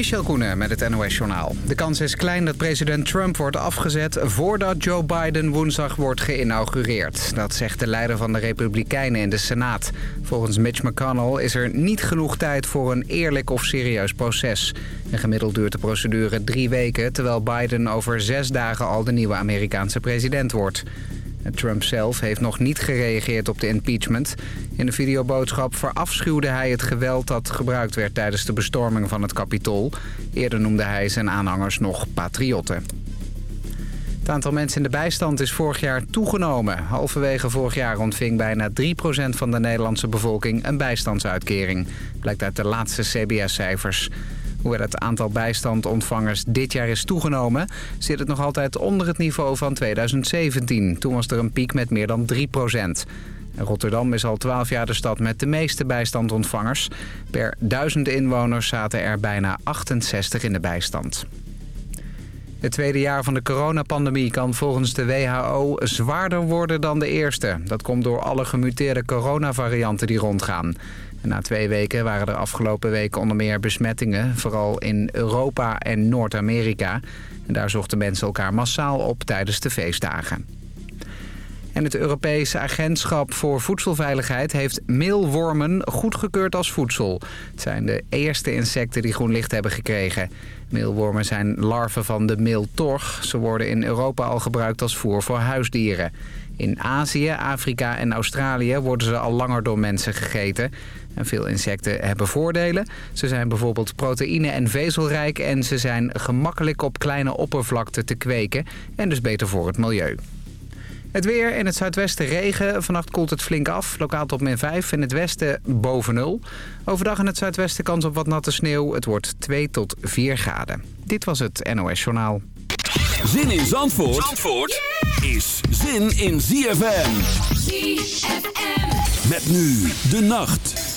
Michel Koenen met het NOS-journaal. De kans is klein dat president Trump wordt afgezet voordat Joe Biden woensdag wordt geïnaugureerd. Dat zegt de leider van de Republikeinen in de Senaat. Volgens Mitch McConnell is er niet genoeg tijd voor een eerlijk of serieus proces. En gemiddeld duurt de procedure drie weken... terwijl Biden over zes dagen al de nieuwe Amerikaanse president wordt. Trump zelf heeft nog niet gereageerd op de impeachment. In de videoboodschap verafschuwde hij het geweld dat gebruikt werd tijdens de bestorming van het Capitool. Eerder noemde hij zijn aanhangers nog patriotten. Het aantal mensen in de bijstand is vorig jaar toegenomen. Halverwege vorig jaar ontving bijna 3% van de Nederlandse bevolking een bijstandsuitkering. Blijkt uit de laatste CBS-cijfers. Hoewel het aantal bijstandontvangers dit jaar is toegenomen... zit het nog altijd onder het niveau van 2017. Toen was er een piek met meer dan 3% Rotterdam is al 12 jaar de stad met de meeste bijstandontvangers. Per duizend inwoners zaten er bijna 68 in de bijstand. Het tweede jaar van de coronapandemie kan volgens de WHO zwaarder worden dan de eerste. Dat komt door alle gemuteerde coronavarianten die rondgaan na twee weken waren er afgelopen weken onder meer besmettingen... vooral in Europa en Noord-Amerika. En daar zochten mensen elkaar massaal op tijdens de feestdagen. En het Europese Agentschap voor Voedselveiligheid heeft meelwormen goedgekeurd als voedsel. Het zijn de eerste insecten die groen licht hebben gekregen. Meelwormen zijn larven van de meeltorg. Ze worden in Europa al gebruikt als voer voor huisdieren. In Azië, Afrika en Australië worden ze al langer door mensen gegeten. En veel insecten hebben voordelen. Ze zijn bijvoorbeeld proteïne- en vezelrijk... en ze zijn gemakkelijk op kleine oppervlakte te kweken... en dus beter voor het milieu. Het weer in het zuidwesten regen. Vannacht koelt het flink af. Lokaal tot min 5. In het westen boven 0. Overdag in het zuidwesten kans op wat natte sneeuw. Het wordt 2 tot 4 graden. Dit was het NOS Journaal. Zin in Zandvoort, Zandvoort is zin in ZFM. ZFM. Met nu de nacht.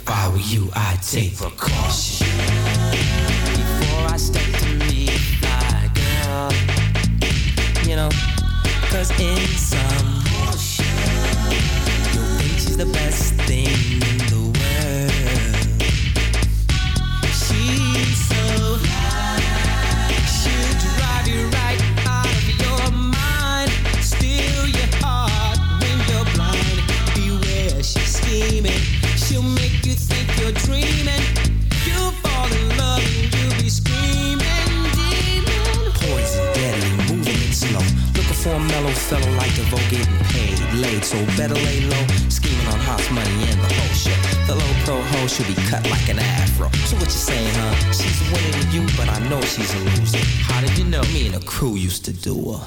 If I were you, I'd take precaution. Before I step to meet my girl, you know, cause in some, you think she's the best thing getting paid late, so better lay low. Scheming on hot money and the whole shit. The low pro hoe should be cut like an afro. So what you saying, huh? She's winning with you, but I know she's a loser. How did you know? Me and the crew used to do her.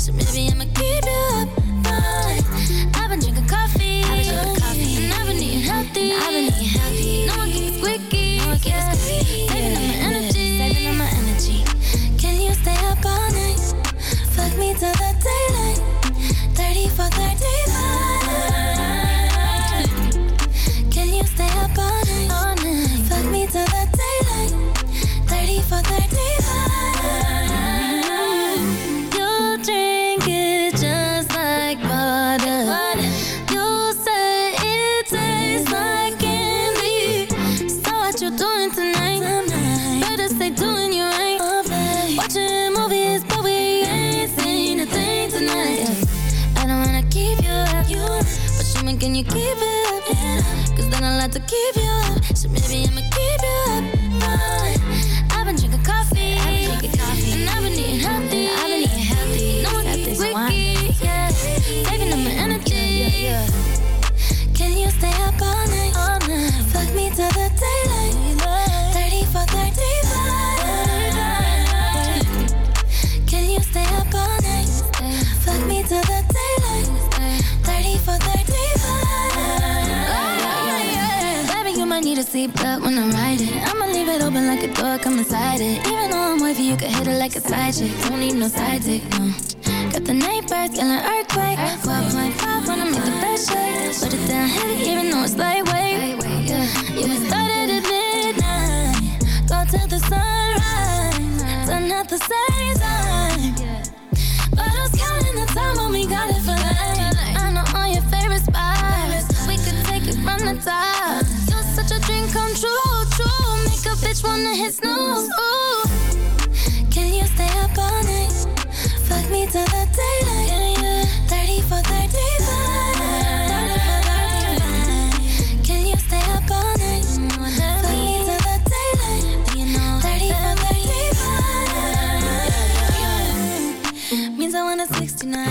Want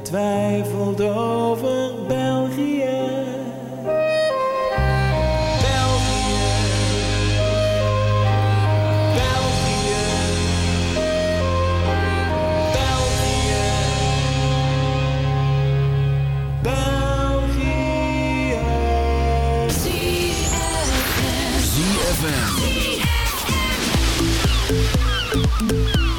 getwijfeld over België. België. België. België. België. ZFM. ZFM.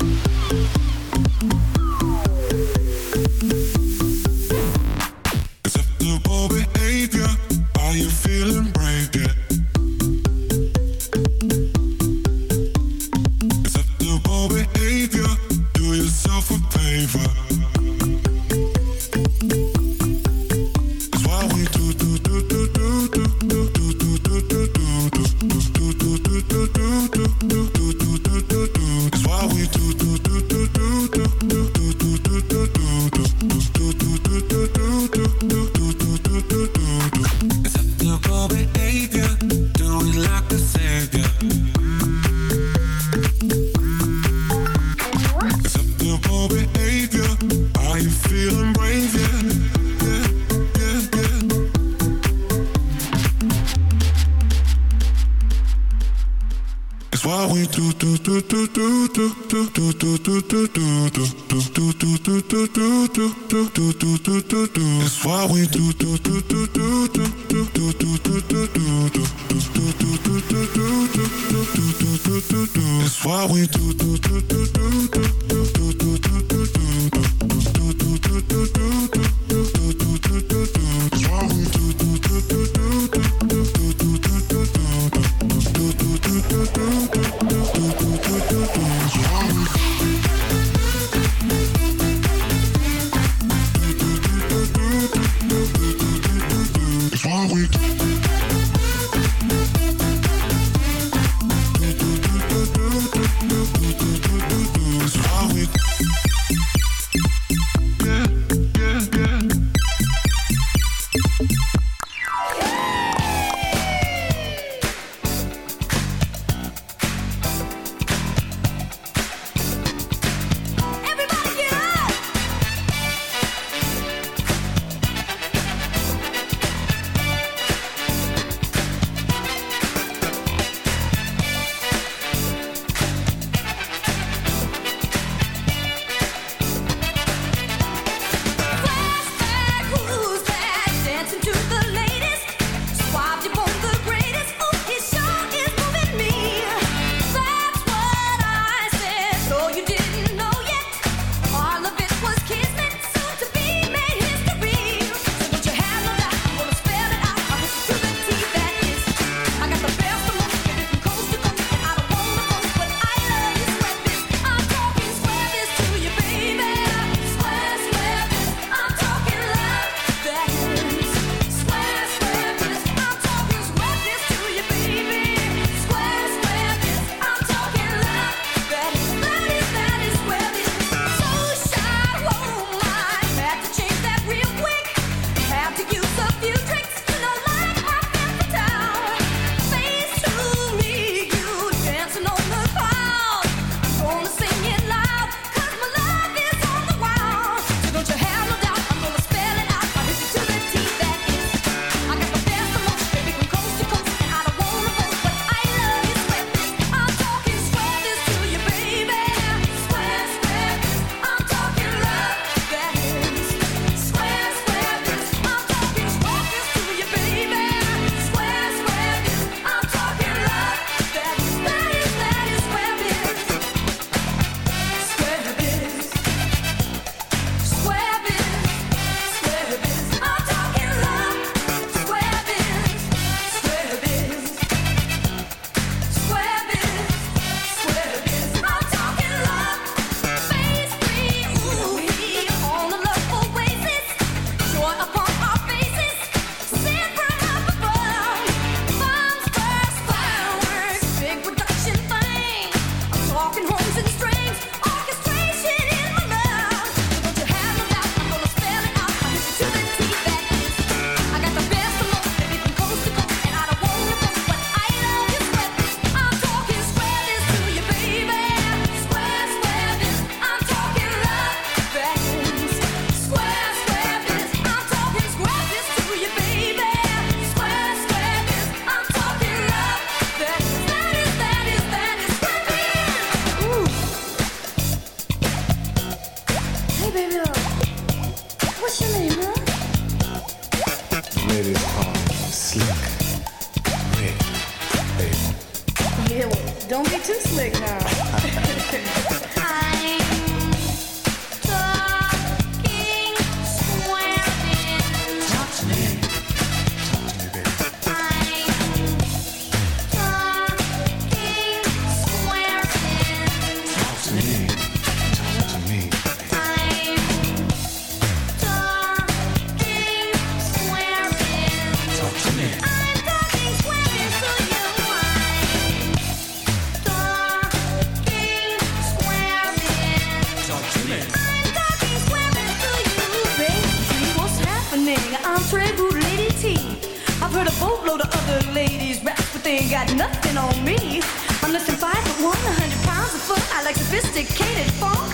Heard a boatload of other ladies rap, but they ain't got nothing on me. I'm less than five foot one, a hundred pounds of foot. I like sophisticated funk.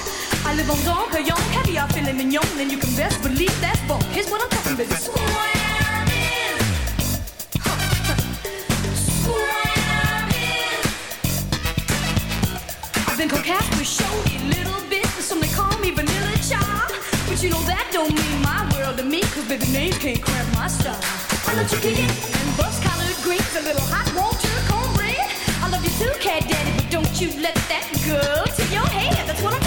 I live on Don Perignon, caviar, filet mignon, and you can best believe that's bunk. Here's what I'm talking about. Swearing. Swearing. I've been coquette little bit, some they call me Vanilla Child. But you know that don't mean my world to me, cause baby names can't cramp my style. I love chicken and bus collared greens, a little hot water cornbread. I love you too, cat daddy, but don't you let that go to your head. That's what I'm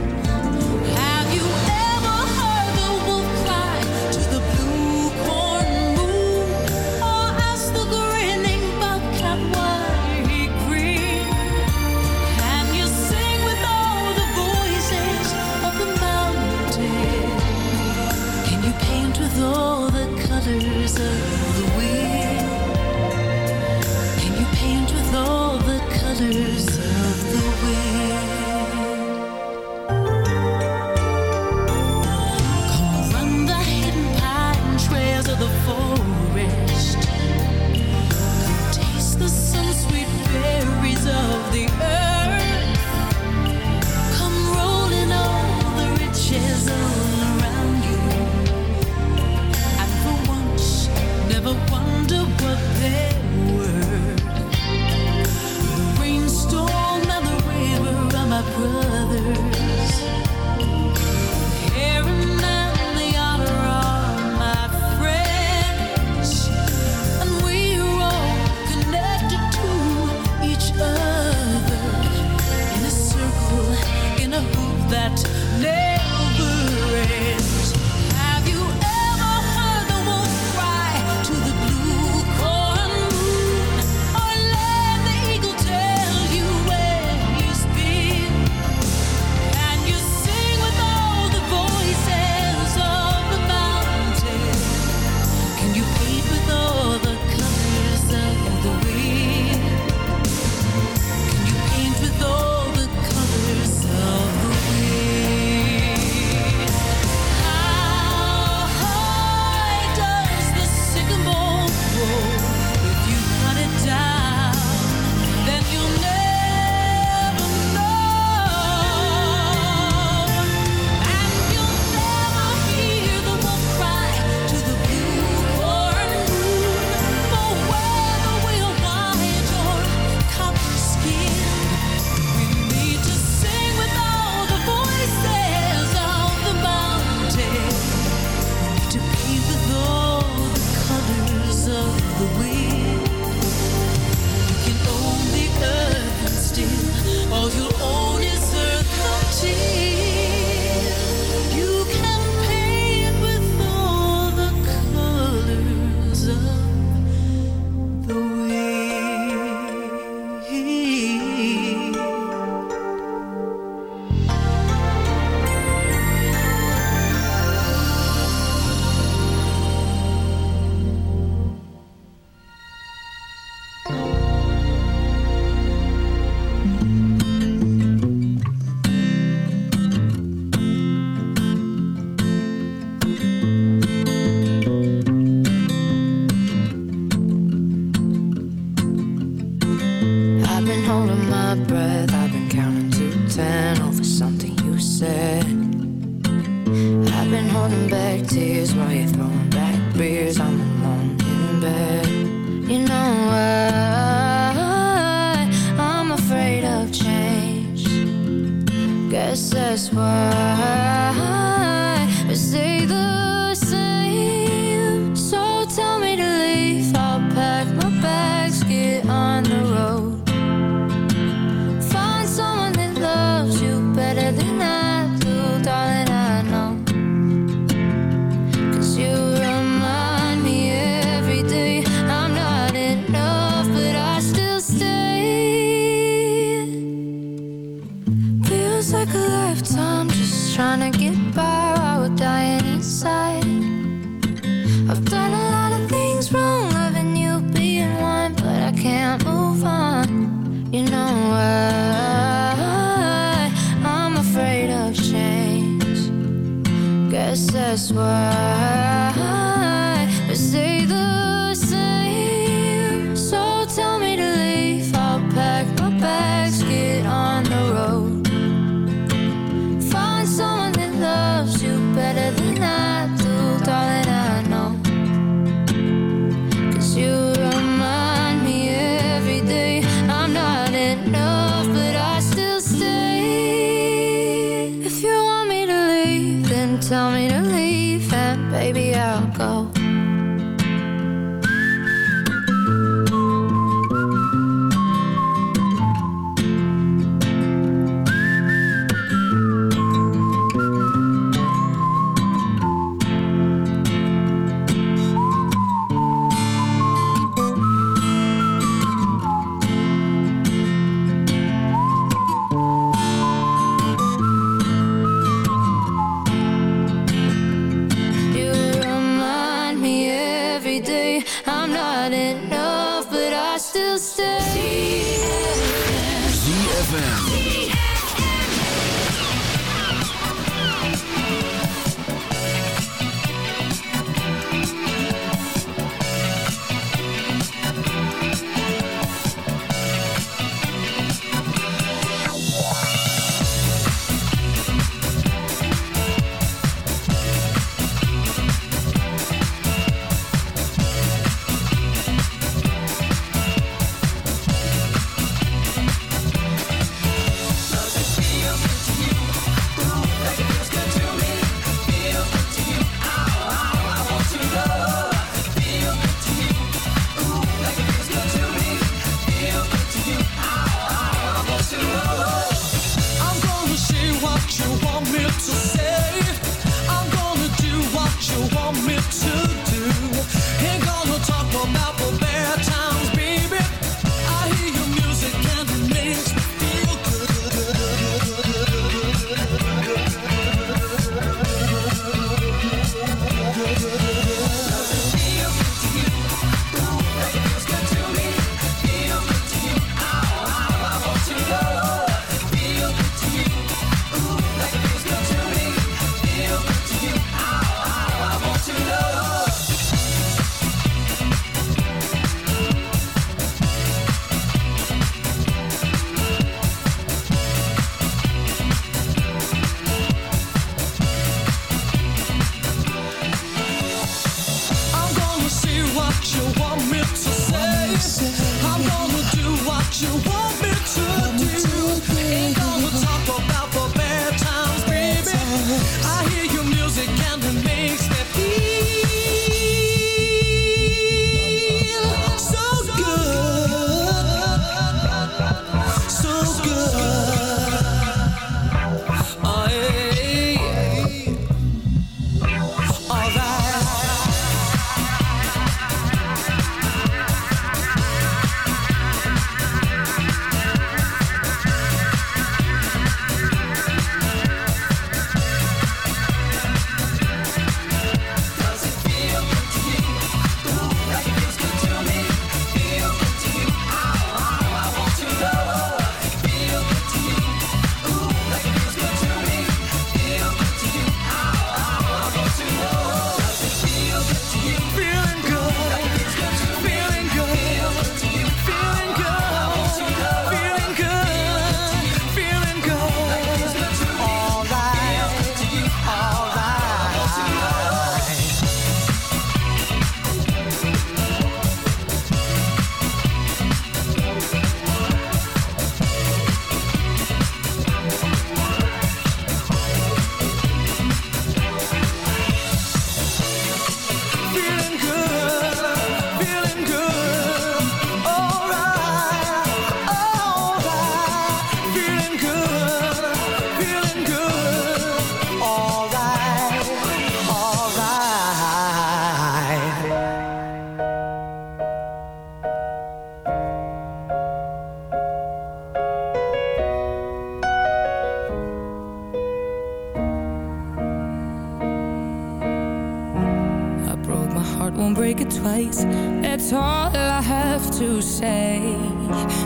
That's all I have to say.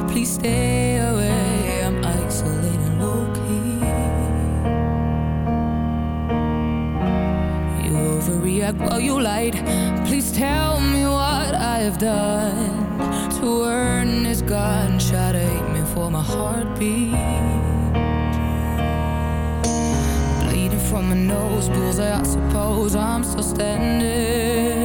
Please stay away. I'm isolating low-key. You overreact while you lie. Please tell me what I've done To earn this gunshot at me for my heartbeat. From my nose bullseye, I suppose I'm still standing